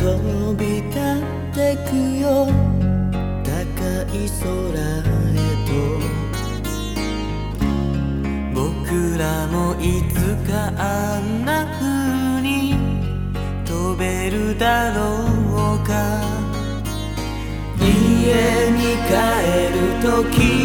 飛び立ってくよ。高い空へと。僕らもいつかあんな風に飛べるだろうか。家に帰る時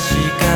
確か